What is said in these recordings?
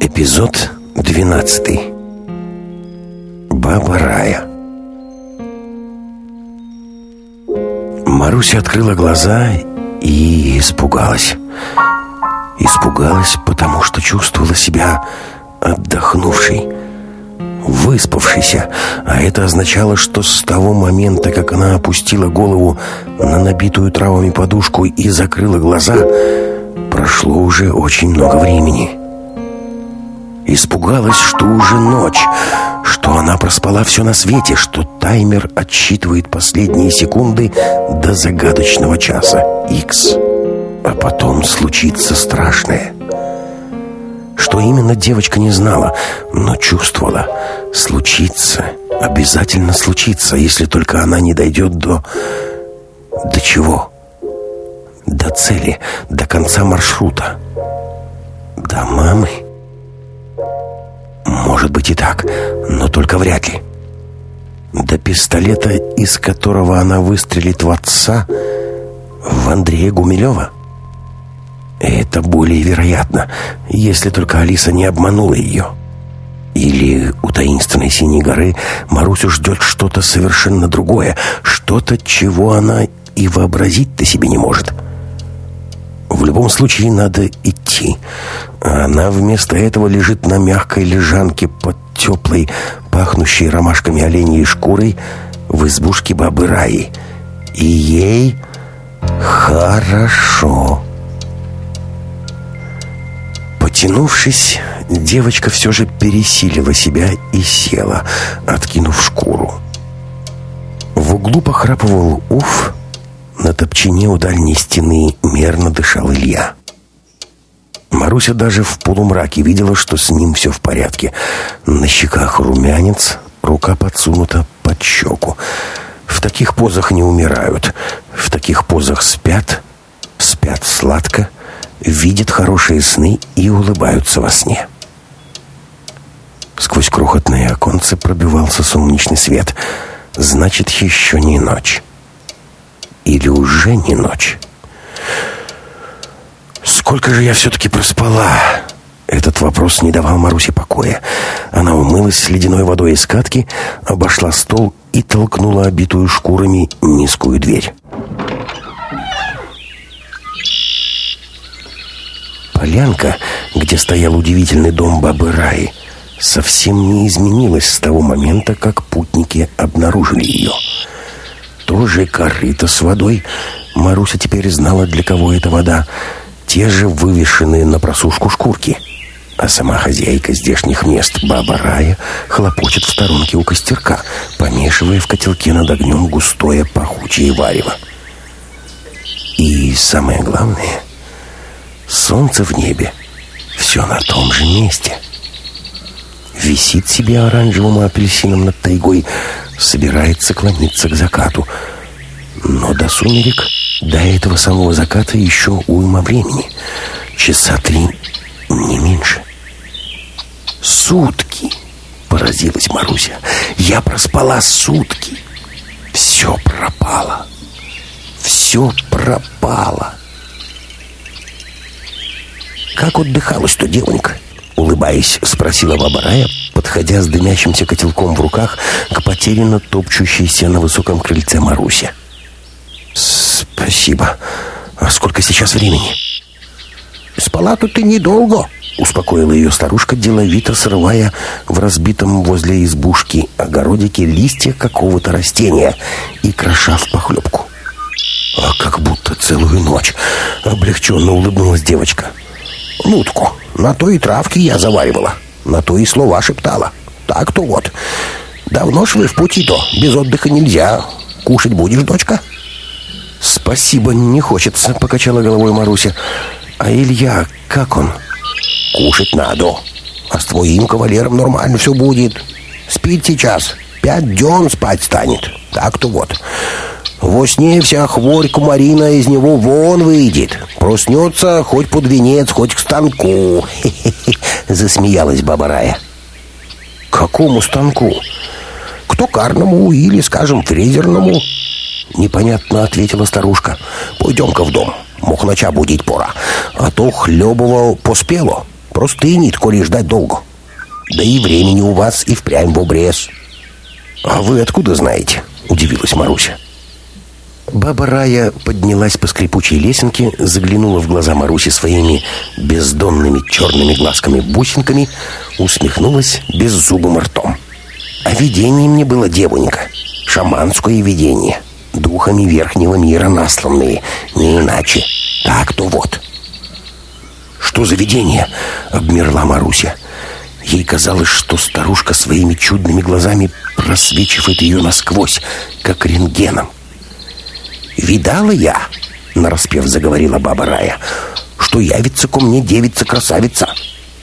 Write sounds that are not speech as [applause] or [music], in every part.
Эпизод 12 Баба Рая. Маруся открыла глаза и испугалась. Испугалась, потому что чувствовала себя отдохнувшей, выспавшейся, а это означало, что с того момента, как она опустила голову на набитую травами подушку и закрыла глаза, прошло уже очень много времени. Испугалась, что уже ночь, что она проспала все на свете, что таймер отсчитывает последние секунды до загадочного часа X. А потом случится страшное. Что именно девочка не знала, но чувствовала. Случится, обязательно случится, если только она не дойдет до... До чего? До цели, до конца маршрута. До мамы? Может быть и так, но только вряд ли. До пистолета, из которого она выстрелит в отца, в Андрея Гумилева? Это более вероятно, если только Алиса не обманула ее. Или у таинственной Синей горы Марусю ждет что-то совершенно другое, что-то, чего она и вообразить-то себе не может. В любом случае надо идти. Она вместо этого лежит на мягкой лежанке под теплой, пахнущей ромашками оленей шкурой в избушке бабы Раи. И ей хорошо. Потянувшись, девочка все же пересилила себя и села, откинув шкуру. В углу похрапывал Уф, на топчине у дальней стены мерно дышал Илья. Маруся даже в полумраке видела, что с ним все в порядке. На щеках румянец, рука подсунута под щеку. В таких позах не умирают, в таких позах спят, спят сладко, видят хорошие сны и улыбаются во сне. Сквозь крохотные оконцы пробивался солнечный свет. Значит, еще не ночь. Или уже не ночь. Сколько же я все-таки проспала? Этот вопрос не давал Марусе покоя. Она умылась ледяной водой из катки, обошла стол и толкнула обитую шкурами низкую дверь. Полянка, где стоял удивительный дом бабы Раи, совсем не изменилась с того момента, как путники обнаружили ее. Тоже корыто с водой. Маруся теперь знала, для кого эта вода. Те же вывешенные на просушку шкурки. А сама хозяйка здешних мест, баба Рая, хлопочет в сторонке у костерка, помешивая в котелке над огнем густое пахучее варево. И самое главное — Солнце в небе. Все на том же месте. Висит себе оранжевым апельсином над тайгой, собирается клониться к закату. Но до сумерек, до этого самого заката еще уйма времени. Часа три, не меньше. Сутки, поразилась Маруся. Я проспала сутки. Все пропало. Все пропало. «Как отдыхалась-то, девонька?» Улыбаясь, спросила баба Рая, подходя с дымящимся котелком в руках к потерянно топчущейся на высоком крыльце Марусе. «Спасибо. А сколько сейчас времени?» «Спала-то ты недолго», — успокоила ее старушка, деловито срывая в разбитом возле избушки огородике листья какого-то растения и кроша в похлебку. «А как будто целую ночь!» — облегченно улыбнулась девочка. Нутку, на то и травки я заваривала, на то и слова шептала. Так-то вот. Давно ж вы в пути-то, без отдыха нельзя. Кушать будешь, дочка?» «Спасибо, не хочется», — покачала головой Маруся. «А Илья, как он?» «Кушать надо. А с твоим кавалером нормально все будет. Спит сейчас. Пять дён спать станет. Так-то вот. Во сне вся хворь кумарина из него вон выйдет. Проснется хоть под венец, хоть к станку. [laughs] Засмеялась баба Рая. Какому станку? К токарному или, скажем, фрезерному? Непонятно ответила старушка. Пойдем-ка в дом. Мог будить пора. А то хлебывал поспело. Нит, коли ждать долго. Да и времени у вас и впрямь в обрез. А вы откуда знаете? Удивилась Маруся. Баба Рая поднялась по скрипучей лесенке, заглянула в глаза Маруси своими бездонными черными глазками-бусинками, усмехнулась беззубым ртом. А видение мне было девонька, шаманское видение, духами верхнего мира насланные, не иначе. Так-то вот. «Что за видение?» — обмерла Маруся. Ей казалось, что старушка своими чудными глазами просвечивает ее насквозь, как рентгеном. «Видала я», — нараспев заговорила баба Рая, «что явится ко мне девица-красавица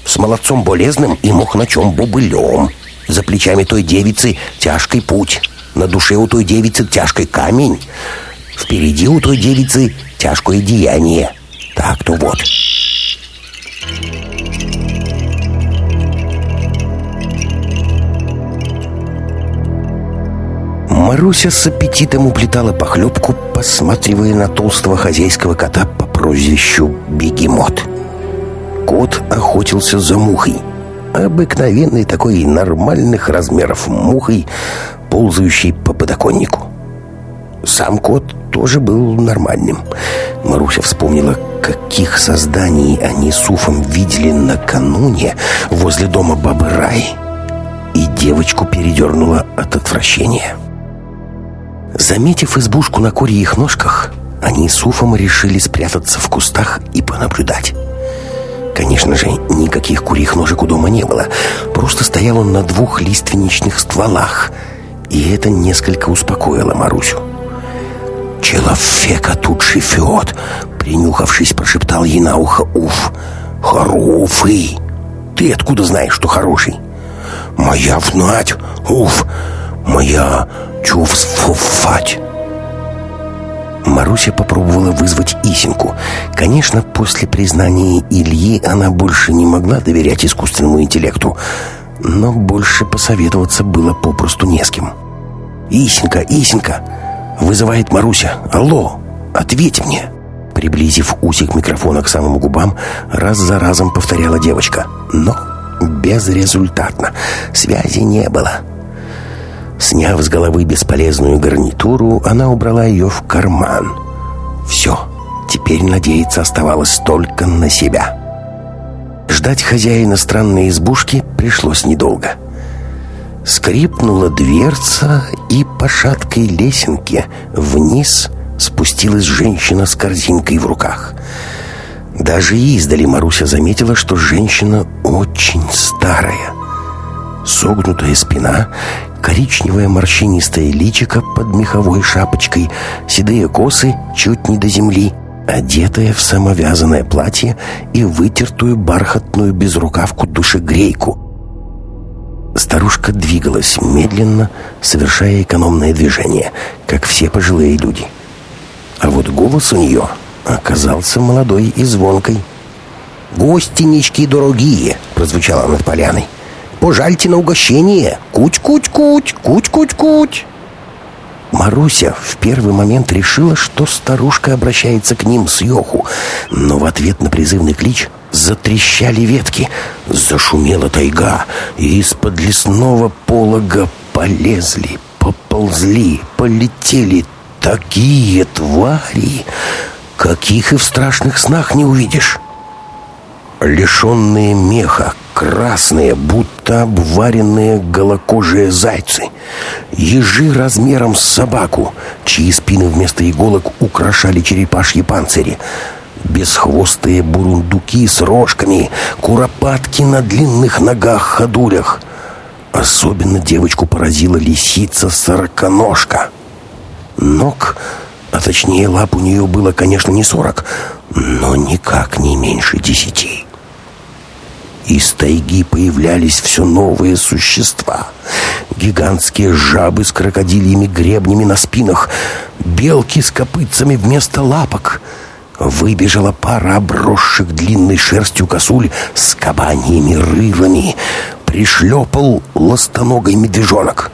с молодцом болезным и мохначом бубылем. За плечами той девицы тяжкий путь, на душе у той девицы тяжкий камень, впереди у той девицы тяжкое деяние. Так-то вот». Маруся с аппетитом уплетала похлебку, посматривая на толстого хозяйского кота по прозвищу Бегемот. Кот охотился за мухой. Обыкновенной такой нормальных размеров мухой, ползающей по подоконнику. Сам кот тоже был нормальным. Маруся вспомнила, каких созданий они с Уфом видели накануне возле дома бабы Рай. И девочку передернула от отвращения. Заметив избушку на курьих ножках, они с Уфом решили спрятаться в кустах и понаблюдать. Конечно же, никаких курьих ножек у дома не было. Просто стоял он на двух лиственничных стволах. И это несколько успокоило Марусю. «Человека тут живет!» Принюхавшись, прошептал ей на ухо Уф. «Хороший! Ты откуда знаешь, что хороший?» «Моя внать! Уф! Моя чувствовать. Маруся попробовала вызвать Исинку. Конечно, после признания Ильи она больше не могла доверять искусственному интеллекту, но больше посоветоваться было попросту не с кем. «Исинка, Исинка!» — вызывает Маруся. «Алло, ответь мне!» Приблизив усик микрофона к самым губам, раз за разом повторяла девочка. Но безрезультатно. Связи не было. Сняв с головы бесполезную гарнитуру, она убрала ее в карман. Все, теперь надеяться оставалось только на себя. Ждать хозяина странной избушки пришлось недолго. Скрипнула дверца, и по шаткой лесенке вниз спустилась женщина с корзинкой в руках. Даже издали Маруся заметила, что женщина очень старая. Согнутая спина коричневое морщинистое личико под меховой шапочкой, седые косы чуть не до земли, одетая в самовязанное платье и вытертую бархатную безрукавку душегрейку. Старушка двигалась медленно, совершая экономное движение, как все пожилые люди. А вот голос у нее оказался молодой и звонкой. «Гостинички дорогие!» — прозвучало над поляной. Пожальте на угощение. Куть-куть-куть, куть-куть-куть. Маруся в первый момент решила, что старушка обращается к ним с Йоху, но в ответ на призывный клич затрещали ветки, зашумела тайга, и из-под лесного полога полезли, поползли, полетели такие твари, каких и в страшных снах не увидишь. Лишенные меха, красные, будто обваренные голокожие зайцы. Ежи размером с собаку, чьи спины вместо иголок украшали черепашьи панцири. Бесхвостые бурундуки с рожками, куропатки на длинных ногах-ходулях. Особенно девочку поразила лисица-сороконожка. Ног, а точнее лап у нее было, конечно, не сорок, но никак не меньше десяти. Из тайги появлялись все новые существа. Гигантские жабы с крокодильями гребнями на спинах, белки с копытцами вместо лапок. Выбежала пара обросших длинной шерстью косуль с кабаньими рылами. Пришлепал ластоногой медвежонок.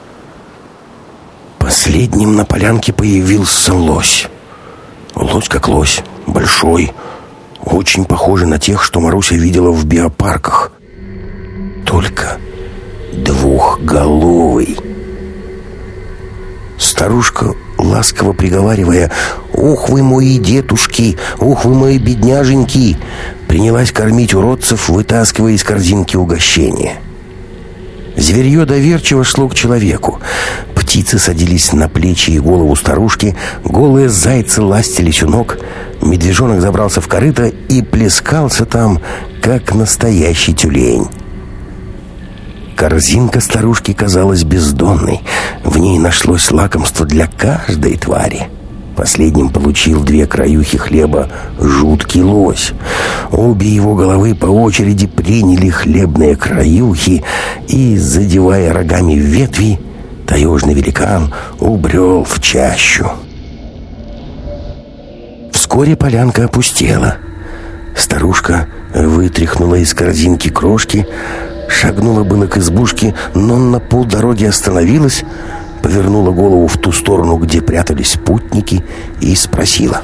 Последним на полянке появился лось. Лось как лось, большой, очень похожий на тех, что Маруся видела в биопарках. Только двухголовый. Старушка, ласково приговаривая «Ух вы мои детушки! Ух вы мои бедняженьки!» принялась кормить уродцев, вытаскивая из корзинки угощения. Зверье доверчиво шло к человеку. Птицы садились на плечи и голову старушки, голые зайцы ластились у ног, медвежонок забрался в корыто и плескался там, как настоящий тюлень. Корзинка старушки казалась бездонной. В ней нашлось лакомство для каждой твари. Последним получил две краюхи хлеба жуткий лось. Обе его головы по очереди приняли хлебные краюхи и, задевая рогами ветви, таежный великан убрел в чащу. Вскоре полянка опустела. Старушка вытряхнула из корзинки крошки, шагнула было к избушке, но на полдороги остановилась, повернула голову в ту сторону, где прятались путники, и спросила.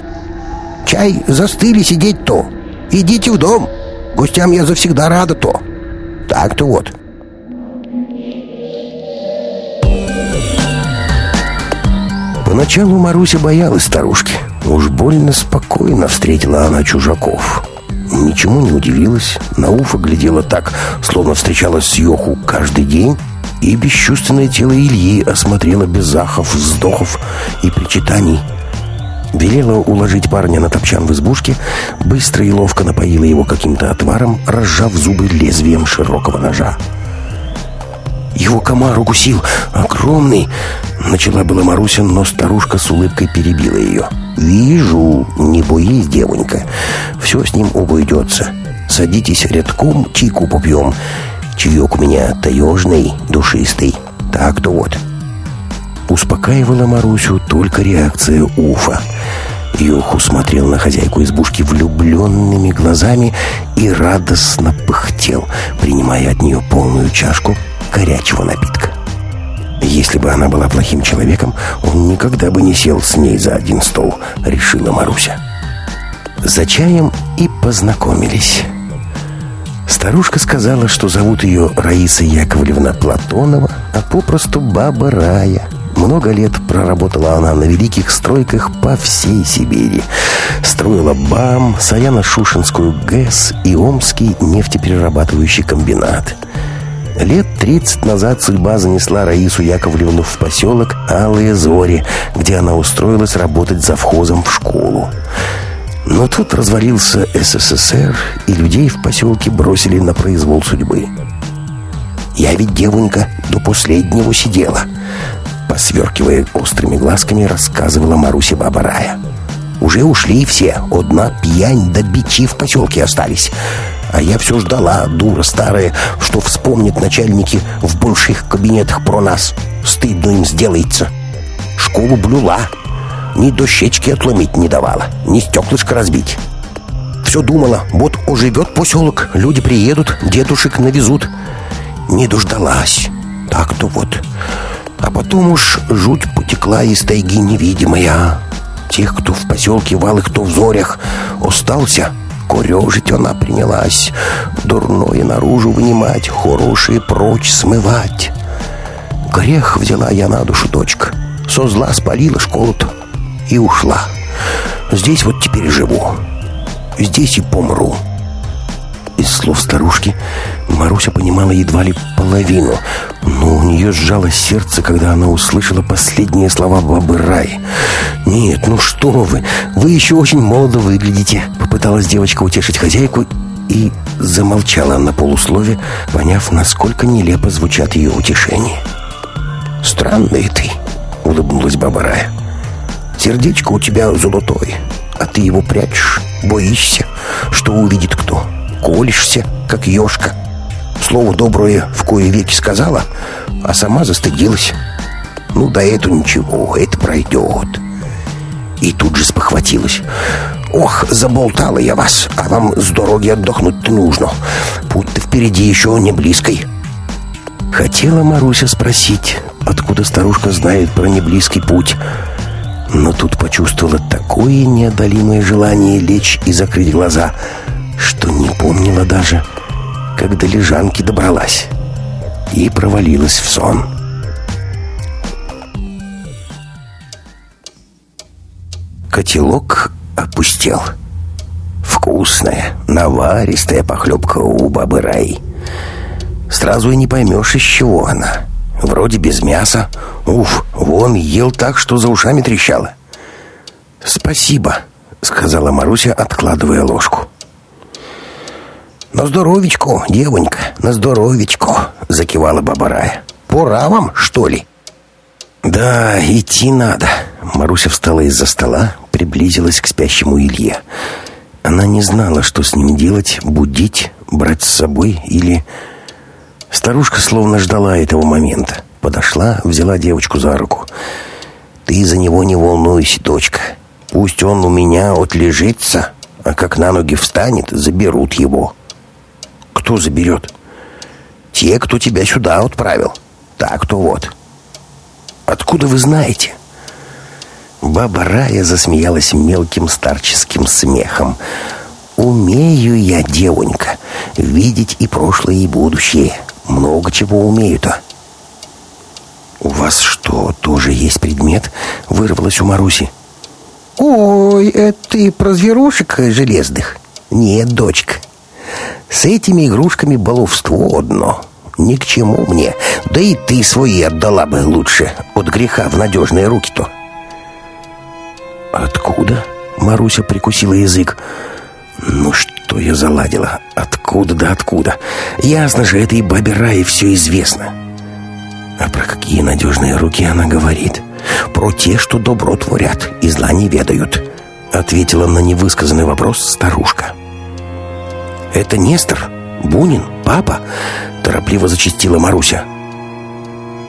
«Чай застыли сидеть-то? Идите в дом. Гостям я завсегда рада-то. Так-то вот». Поначалу Маруся боялась старушки. Уж больно спокойно встретила она чужаков. Ничему не удивилась, на уфа глядела так, словно встречалась с Йоху каждый день, и бесчувственное тело Ильи осмотрело без захов, вздохов и причитаний. Велела уложить парня на топчан в избушке, быстро и ловко напоила его каким-то отваром, разжав зубы лезвием широкого ножа. «Его комар укусил! Огромный!» Начала была Маруся, но старушка с улыбкой перебила ее. «Вижу, не боись, девонька. Все с ним обойдется. Садитесь рядком, чайку попьем. Чаек у меня таежный, душистый. Так-то вот». Успокаивала Марусю только реакция Уфа. Юху смотрел на хозяйку избушки влюбленными глазами и радостно пыхтел, принимая от нее полную чашку горячего напитка. Если бы она была плохим человеком, он никогда бы не сел с ней за один стол, решила Маруся. За чаем и познакомились. Старушка сказала, что зовут ее Раиса Яковлевна Платонова, а попросту Баба Рая. Много лет проработала она на великих стройках по всей Сибири. Строила БАМ, Саяно-Шушенскую ГЭС и Омский нефтеперерабатывающий комбинат – Лет 30 назад судьба занесла Раису Яковлевну в поселок Алые Зори, где она устроилась работать завхозом в школу. Но тут развалился СССР, и людей в поселке бросили на произвол судьбы. «Я ведь, девонька, до последнего сидела», посверкивая острыми глазками, рассказывала Маруся Баба Рая. «Уже ушли все, одна пьянь да бичи в поселке остались». А я все ждала, дура старая, что вспомнят начальники в больших кабинетах про нас. Стыдно им сделается. Школу блюла. Ни дощечки отломить не давала, ни стеклышко разбить. Все думала, вот оживет поселок, люди приедут, дедушек навезут. Не дождалась. Так-то вот. А потом уж жуть потекла из тайги невидимая. Тех, кто в поселке вал и кто в зорях, остался — Корежить она принялась, дурное наружу вынимать, хорошее прочь смывать. Грех взяла я на душу, дочка. Со зла спалила школу-то и ушла. Здесь вот теперь живу. Здесь и помру. Из слов старушки Маруся понимала едва ли половину, но у нее сжалось сердце, когда она услышала последние слова бабы Рай. «Нет, ну что вы, вы еще очень молодо выглядите», — попыталась девочка утешить хозяйку и замолчала на полуслове, поняв, насколько нелепо звучат ее утешения. «Странный ты», — улыбнулась баба Рая. «Сердечко у тебя золотое, а ты его прячешь, боишься, что увидит кто. Колешься, как ешка». Слово доброе в кое веки сказала, а сама застыдилась. Ну, да это ничего, это пройдет. И тут же спохватилась. Ох, заболтала я вас, а вам с дороги отдохнуть-то нужно. Путь-то впереди еще не близкой. Хотела Маруся спросить, откуда старушка знает про неблизкий путь. Но тут почувствовала такое неодолимое желание лечь и закрыть глаза, что не помнила даже, как до лежанки добралась и провалилась в сон. Котелок опустел. Вкусная, наваристая похлебка у бабы Раи. Сразу и не поймешь, из чего она. Вроде без мяса. Уф, вон ел так, что за ушами трещало. «Спасибо», — сказала Маруся, откладывая ложку. «На здоровечку, девонька, на здоровечку», — закивала баба Рая. «Пора вам, что ли?» «Да, идти надо». Маруся встала из-за стола, приблизилась к спящему Илье. Она не знала, что с ним делать, будить, брать с собой или... Старушка словно ждала этого момента. Подошла, взяла девочку за руку. «Ты за него не волнуйся, дочка. Пусть он у меня отлежится, а как на ноги встанет, заберут его». «Кто заберет?» «Те, кто тебя сюда отправил. Так-то вот». «Откуда вы знаете?» Баба Рая засмеялась мелким старческим смехом. «Умею я, девонька, видеть и прошлое, и будущее. Много чего умею-то». «У вас что, тоже есть предмет?» — вырвалось у Маруси. «Ой, это ты про зверушек железных?» «Нет, дочка. С этими игрушками баловство одно. Ни к чему мне. Да и ты свои отдала бы лучше. От греха в надежные руки-то». «Откуда?» — Маруся прикусила язык. «Ну что я заладила? Откуда да откуда? Ясно же, этой бабе Рае все известно». А про какие надежные руки она говорит? Про те, что добро творят и зла не ведают. Ответила на невысказанный вопрос старушка. Это Нестор? Бунин? Папа? Торопливо зачастила Маруся.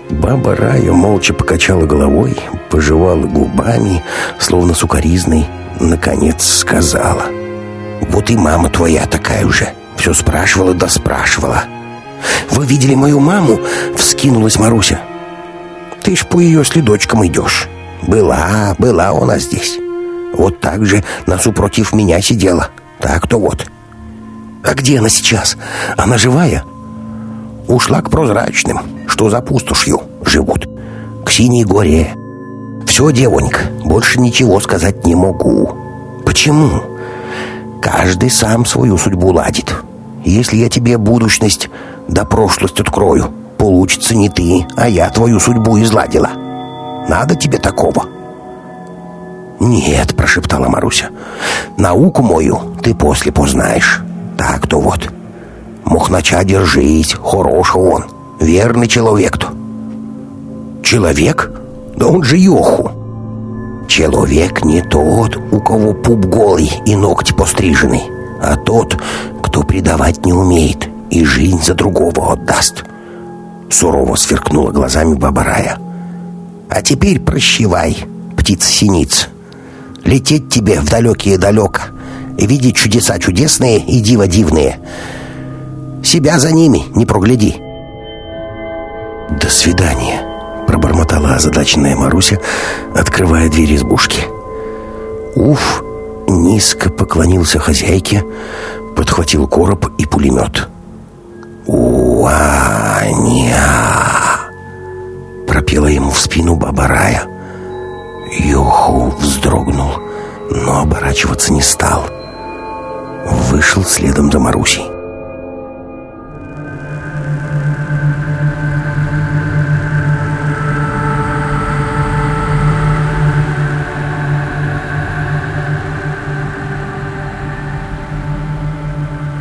Баба Рая молча покачала головой, пожевала губами, словно сукоризной, наконец сказала. «Вот и мама твоя такая уже, все спрашивала да спрашивала». «Вы видели мою маму?» — вскинулась Маруся. «Ты ж по ее следочкам идешь. Была, была она здесь. Вот так же насупротив меня сидела. Так-то вот». «А где она сейчас? Она живая?» «Ушла к прозрачным, что за пустошью живут. К Синей горе. Все, девонька, больше ничего сказать не могу». «Почему?» «Каждый сам свою судьбу ладит. Если я тебе будущность да прошлость открою. Получится не ты, а я твою судьбу изладила. Надо тебе такого?» «Нет», — прошептала Маруся. «Науку мою ты после познаешь. Так-то вот. Мухнача держись, хороший он. Верный человек-то». «Человек? Да он же Йоху». «Человек не тот, у кого пуп голый и ногти пострижены, а тот, кто предавать не умеет и жизнь за другого отдаст. Сурово сверкнула глазами баба Рая. А теперь прощевай, птица-синица. Лететь тебе в далекие далеко и видеть чудеса чудесные и диво дивные. Себя за ними не прогляди. «До свидания», — пробормотала озадаченная Маруся, открывая дверь избушки. Уф, низко поклонился хозяйке, подхватил короб и пулемет. «Уаня!» Пропела ему в спину баба Рая. Юху вздрогнул, но оборачиваться не стал. Вышел следом за Марусей.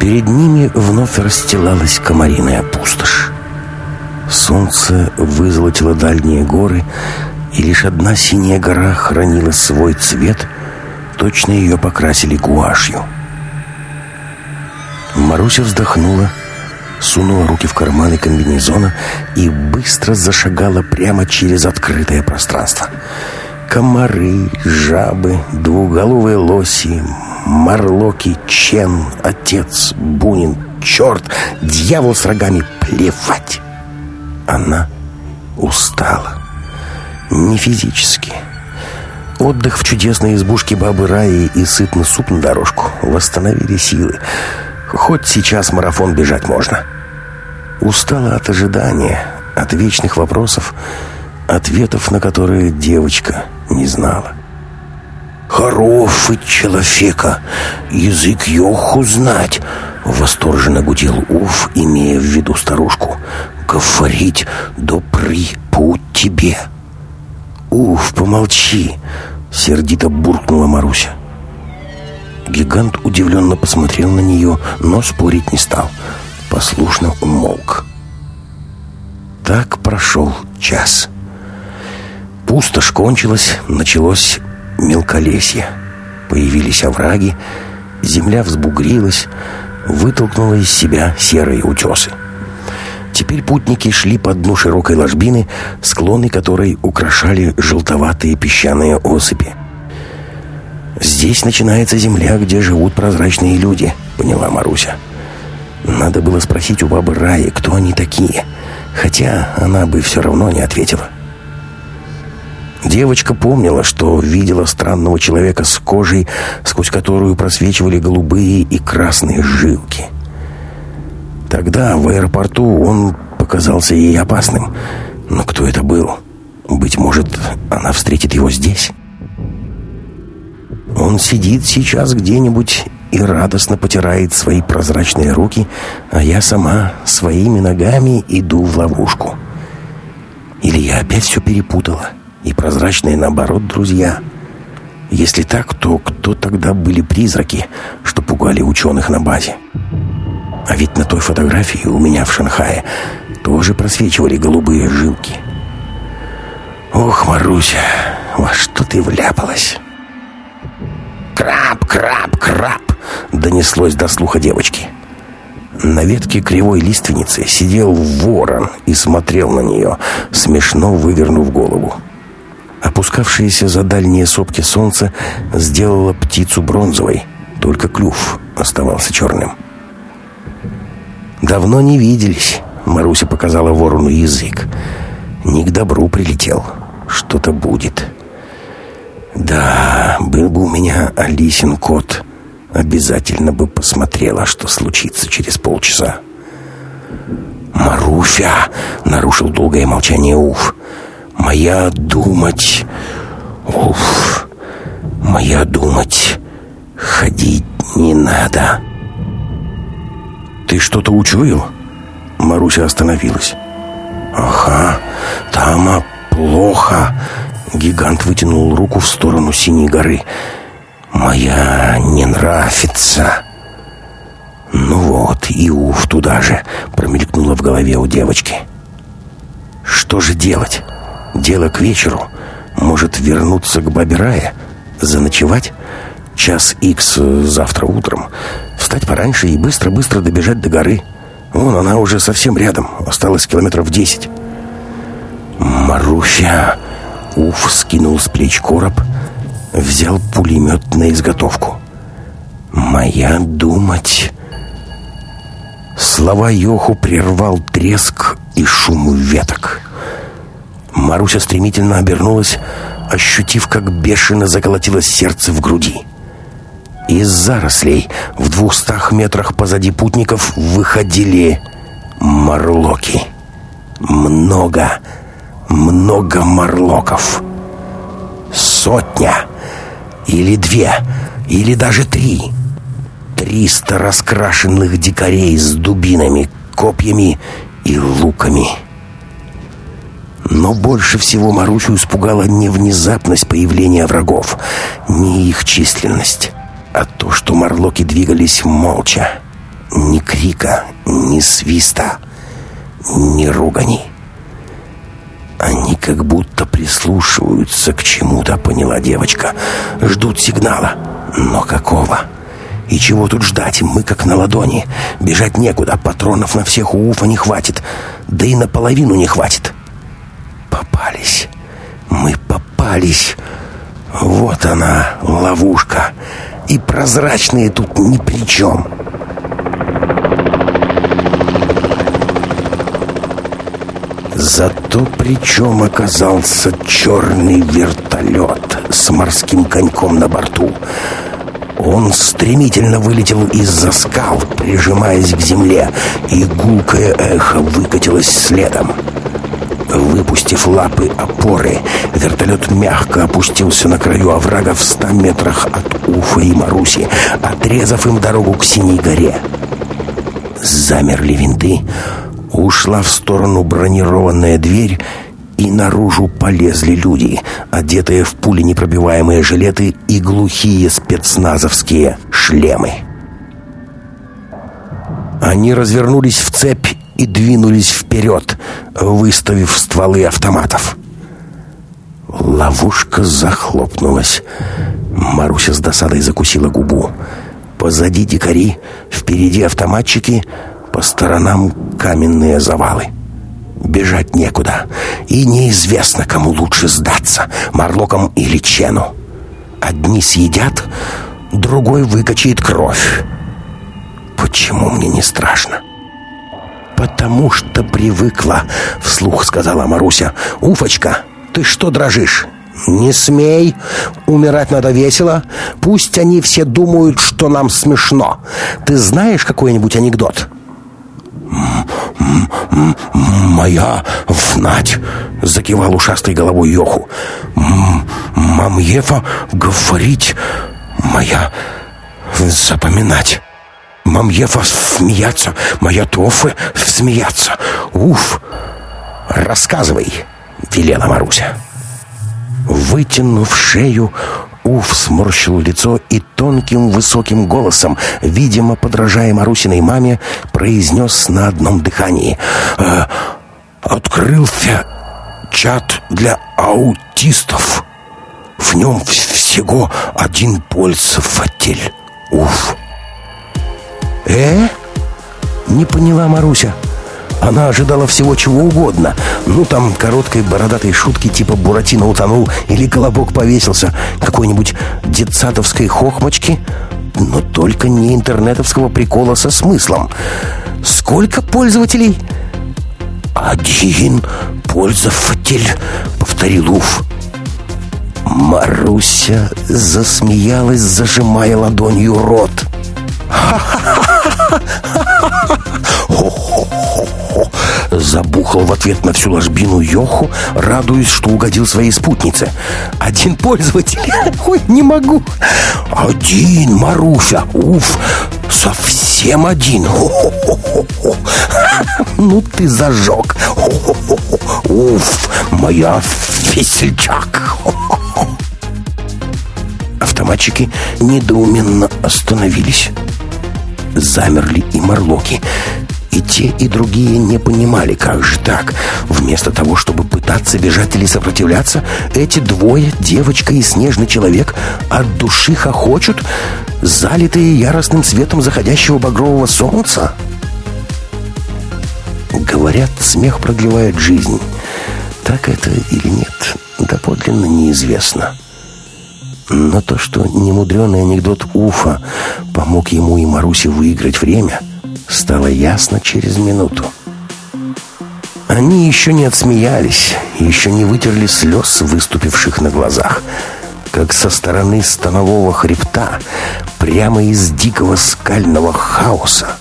Перед ними вновь расстилалась комариная пустошь. Солнце вызолотило дальние горы, и лишь одна синяя гора хранила свой цвет, точно ее покрасили гуашью. Маруся вздохнула, сунула руки в карманы комбинезона и быстро зашагала прямо через открытое пространство. Комары, жабы, двуголовые лоси, Марлоки, Чен, отец, Бунин, черт, дьявол с рогами, плевать. Она устала. Не физически. Отдых в чудесной избушке бабы Раи и сытный суп на дорожку восстановили силы. Хоть сейчас марафон бежать можно. Устала от ожидания, от вечных вопросов, ответов на которые девочка не знала. «Хороший человека, язык йоху знать!» Восторженно гудел Уф, имея в виду старушку. «Говорить добрый путь тебе!» «Уф, помолчи!» — сердито буркнула Маруся. Гигант удивленно посмотрел на нее, но спорить не стал. Послушно умолк. Так прошел час. Пустошь кончилась, началось мелколесье. Появились овраги, земля взбугрилась, вытолкнула из себя серые утесы. Теперь путники шли по дну широкой ложбины, склоны которой украшали желтоватые песчаные осыпи. «Здесь начинается земля, где живут прозрачные люди», — поняла Маруся. Надо было спросить у бабы Раи, кто они такие, хотя она бы все равно не ответила. Девочка помнила, что видела странного человека с кожей, сквозь которую просвечивали голубые и красные жилки — Тогда в аэропорту он показался ей опасным. Но кто это был? Быть может, она встретит его здесь? Он сидит сейчас где-нибудь и радостно потирает свои прозрачные руки, а я сама своими ногами иду в ловушку. Или я опять все перепутала, и прозрачные наоборот друзья. Если так, то кто тогда были призраки, что пугали ученых на базе? А ведь на той фотографии у меня в Шанхае тоже просвечивали голубые жилки. Ох, Маруся, во что ты вляпалась? «Краб, краб, краб!» — донеслось до слуха девочки. На ветке кривой лиственницы сидел ворон и смотрел на нее, смешно вывернув голову. Опускавшееся за дальние сопки солнце сделало птицу бронзовой, только клюв оставался черным. «Давно не виделись», — Маруся показала ворону язык. «Не к добру прилетел. Что-то будет». «Да, был бы у меня Алисин кот, обязательно бы посмотрела, что случится через полчаса». «Маруся!» — нарушил долгое молчание Уф. «Моя думать... Уф! Моя думать... Ходить не надо!» «Ты что-то учуял?» Маруся остановилась. «Ага, там плохо!» Гигант вытянул руку в сторону синей горы. «Моя не нравится!» «Ну вот, и уф туда же!» Промелькнуло в голове у девочки. «Что же делать? Дело к вечеру. Может, вернуться к бабе? Заночевать?» час икс завтра утром. Встать пораньше и быстро-быстро добежать до горы. Вон она уже совсем рядом. Осталось километров десять. Маруся... Уф скинул с плеч короб, взял пулемет на изготовку. «Моя думать...» Слова Йоху прервал треск и шум веток. Маруся стремительно обернулась, ощутив, как бешено заколотилось сердце в груди. Из зарослей в двухстах метрах позади путников выходили марлоки. Много, много марлоков. Сотня, или две, или даже три. Триста раскрашенных дикарей с дубинами, копьями и луками. Но больше всего Марусю испугала не внезапность появления врагов, не их численность а то, что морлоки двигались молча. Ни крика, ни свиста, ни ругани. Как будто прислушиваются к чему-то, поняла девочка. Ждут сигнала. Но какого? И чего тут ждать? Мы как на ладони. Бежать некуда, патронов на всех у Уфа не хватит. Да и наполовину не хватит. Попались. Мы попались. Вот она, ловушка и прозрачные тут ни при чем. Зато при чем оказался черный вертолет. с морским коньком на борту. Он стремительно вылетел из-за скал, прижимаясь к земле, и гулкое эхо выкатилось следом. Выпустив лапы опоры, вертолет мягко опустился на краю оврага в ста метрах от Уфа и Маруси, отрезав им дорогу к Синей горе. Замерли винты, ушла в сторону бронированная дверь, и наружу полезли люди, одетые в пуленепробиваемые жилеты и глухие спецназовские шлемы. Они развернулись в цепь и двинулись вперед, выставив стволы автоматов. Ловушка захлопнулась. Маруся с досадой закусила губу. Позади дикари, впереди автоматчики, по сторонам каменные завалы. Бежать некуда, и неизвестно, кому лучше сдаться, Марлокам или Чену. Одни съедят, другой выкачает кровь. Почему мне не страшно? «Потому что привыкла», — вслух сказала Маруся. «Уфочка, ты что дрожишь?» «Не смей! Умирать надо весело. Пусть они все думают, что нам смешно. Ты знаешь какой-нибудь анекдот?» «Моя внать!» — закивал ушастой головой Йоху. «Мамьева говорить, моя запоминать». Мамьева смеяться, моя тофы смеяться. Уф! Рассказывай, велела Маруся. Вытянув шею, Уф сморщил лицо и тонким высоким голосом, видимо, подражая Марусиной маме, произнес на одном дыхании. «Э, «Открылся чат для аутистов. В нем всего один пользователь. Уф!» «Э?» Не поняла Маруся. Она ожидала всего чего угодно. Ну, там, короткой бородатой шутки типа «Буратино утонул» или «Колобок повесился», какой-нибудь детсадовской хохмочки, но только не интернетовского прикола со смыслом. «Сколько пользователей?» «Один пользователь», — повторил Уф. Маруся засмеялась, зажимая ладонью рот. [laughs] Забухал в ответ на всю ложбину Йоху, радуясь, что угодил своей спутнице. «Один пользователь? [laughs] Ой, не могу!» «Один, Маруся! Уф! Совсем один! Хо-хо-хо-хо! [laughs] Ну ты зажег! Хо-хо-хо! Уф! Моя весельчак!» [laughs] Автоматчики недоуменно остановились замерли и морлоки. И те, и другие не понимали, как же так. Вместо того, чтобы пытаться бежать или сопротивляться, эти двое, девочка и снежный человек, от души хохочут, залитые яростным светом заходящего багрового солнца. Говорят, смех продлевает жизнь. Так это или нет, доподлинно неизвестно. Но то, что немудренный анекдот Уфа помог ему и Марусе выиграть время, стало ясно через минуту. Они еще не отсмеялись, еще не вытерли слез, выступивших на глазах, как со стороны станового хребта, прямо из дикого скального хаоса,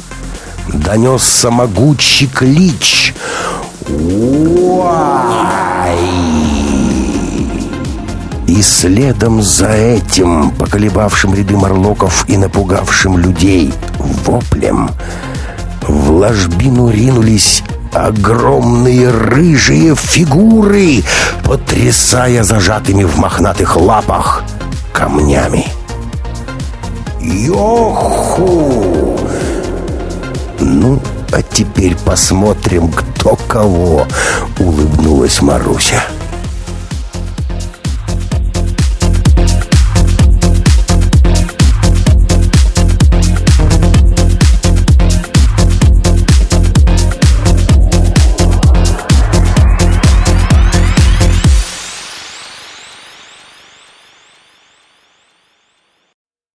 донесся могучий клич «Уай!» И следом за этим, поколебавшим ряды морлоков и напугавшим людей воплем, в ложбину ринулись огромные рыжие фигуры, потрясая зажатыми в мохнатых лапах камнями. «Йоху!» «Ну, а теперь посмотрим, кто кого!» — улыбнулась Маруся.